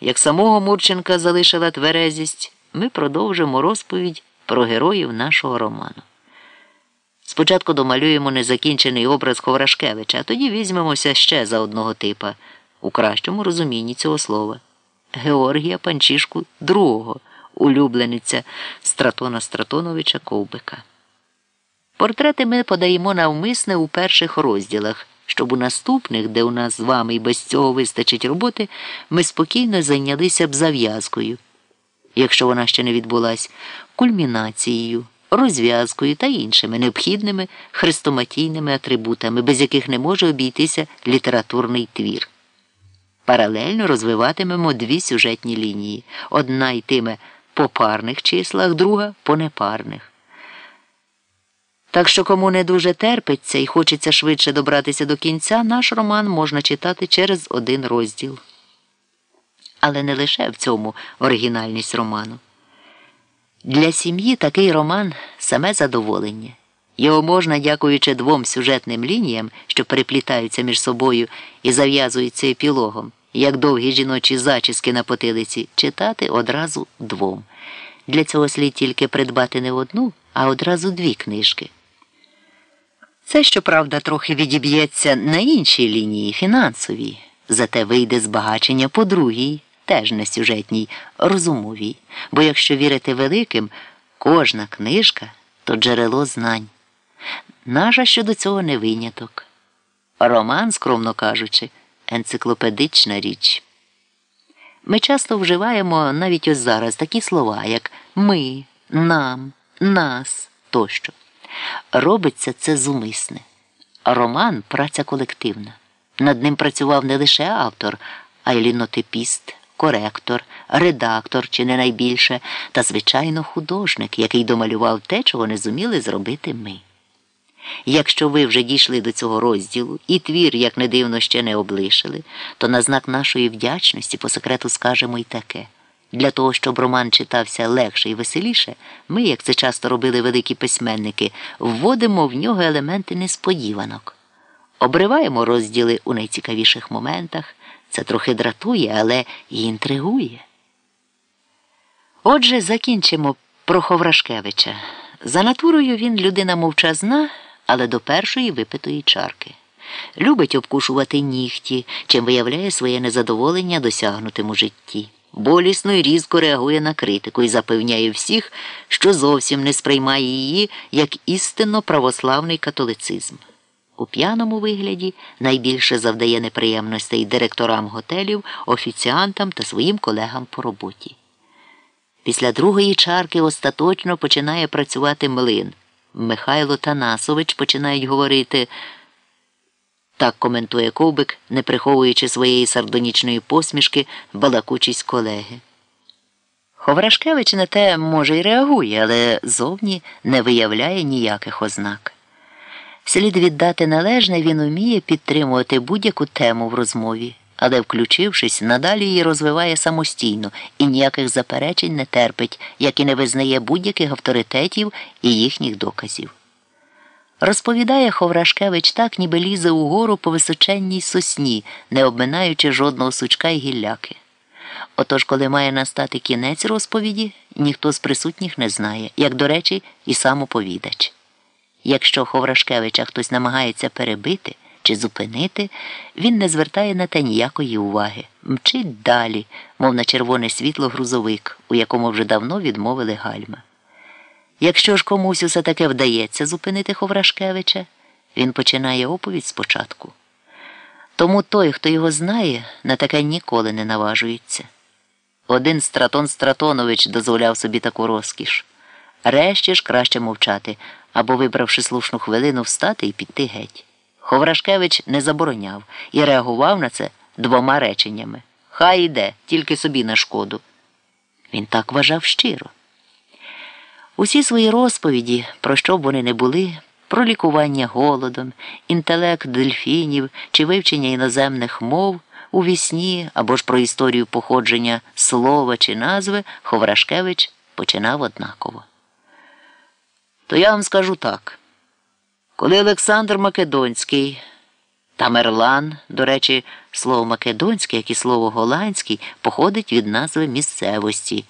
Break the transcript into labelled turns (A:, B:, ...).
A: як самого Мурченка залишила тверезість, ми продовжимо розповідь про героїв нашого роману. Спочатку домалюємо незакінчений образ Ховрашкевича, а тоді візьмемося ще за одного типа, у кращому розумінні цього слова Георгія Панчішку II, улюблениця Стратона Стратоновича Ковбика. Портрети ми подаємо навмисне у перших розділах, щоб у наступних, де у нас з вами і без цього вистачить роботи, ми спокійно зайнялися б зав'язкою, якщо вона ще не відбулась, кульмінацією, розв'язкою та іншими необхідними хрестоматійними атрибутами, без яких не може обійтися літературний твір. Паралельно розвиватимемо дві сюжетні лінії. Одна йтиме по парних числах, друга по непарних. Так що, кому не дуже терпиться і хочеться швидше добратися до кінця, наш роман можна читати через один розділ. Але не лише в цьому оригінальність роману. Для сім'ї такий роман саме задоволення. Його можна, дякуючи двом сюжетним лініям, що переплітаються між собою і зав'язуються епілогом, як довгі жіночі зачіски на потилиці, читати одразу двом. Для цього слід тільки придбати не одну, а одразу дві книжки. Це, щоправда, трохи відіб'ється на іншій лінії фінансовій, зате вийде збагачення по другій, теж не сюжетній, розумовій. Бо якщо вірити великим, кожна книжка то джерело знань. Наша щодо цього не виняток. Роман, скромно кажучи, енциклопедична річ. Ми часто вживаємо навіть ось зараз такі слова, як ми, нам, нас тощо. Робиться це зумисне. Роман праця колективна. Над ним працював не лише автор, а й лінотипіст, коректор, редактор чи не найбільше, та, звичайно, художник, який домалював те, чого не зуміли зробити ми. Якщо ви вже дійшли до цього розділу і твір, як не дивно, ще не облишили, то на знак нашої вдячності по секрету скажемо й таке. Для того, щоб роман читався легше і веселіше, ми, як це часто робили великі письменники, вводимо в нього елементи несподіванок. Обриваємо розділи у найцікавіших моментах. Це трохи дратує, але і інтригує. Отже, закінчимо про Ховрашкевича. За натурою він людина мовчазна, але до першої випитої чарки. Любить обкушувати нігті, чим виявляє своє незадоволення досягнутим у житті болісно і різко реагує на критику і запевняє всіх, що зовсім не сприймає її як істинно православний католицизм. У п'яному вигляді найбільше завдає неприємностей директорам готелів, офіціантам та своїм колегам по роботі. Після другої чарки остаточно починає працювати млин. Михайло Танасович починають говорити. Так коментує ковбик, не приховуючи своєї сардонічної посмішки, балакучість колеги. Ховрашкевич на те, може, й реагує, але зовні не виявляє ніяких ознак. Слід віддати належне, він уміє підтримувати будь-яку тему в розмові, але, включившись, надалі її розвиває самостійно і ніяких заперечень не терпить, як і не визнає будь-яких авторитетів і їхніх доказів. Розповідає Ховрашкевич так, ніби лізе угору по височенній сосні, не обминаючи жодного сучка й гілляки. Отож, коли має настати кінець розповіді, ніхто з присутніх не знає, як, до речі, і сам оповідач. Якщо Ховрашкевича хтось намагається перебити чи зупинити, він не звертає на те ніякої уваги, мчить далі, мов на червоне світло грузовик, у якому вже давно відмовили гальма. Якщо ж комусь усе таке вдається зупинити Ховрашкевича, він починає оповідь спочатку. Тому той, хто його знає, на таке ніколи не наважується. Один Стратон Стратонович дозволяв собі таку розкіш. Решті ж краще мовчати або, вибравши слушну хвилину, встати і піти геть. Ховрашкевич не забороняв і реагував на це двома реченнями Хай іде, тільки собі на шкоду. Він так вважав щиро. Усі свої розповіді, про що б вони не були, про лікування голодом, інтелект дельфінів чи вивчення іноземних мов у вісні або ж про історію походження слова чи назви, Ховрашкевич починав однаково. То я вам скажу так. Коли Олександр Македонський Тамерлан, до речі, слово македонське, як і слово голландський, походить від назви місцевості.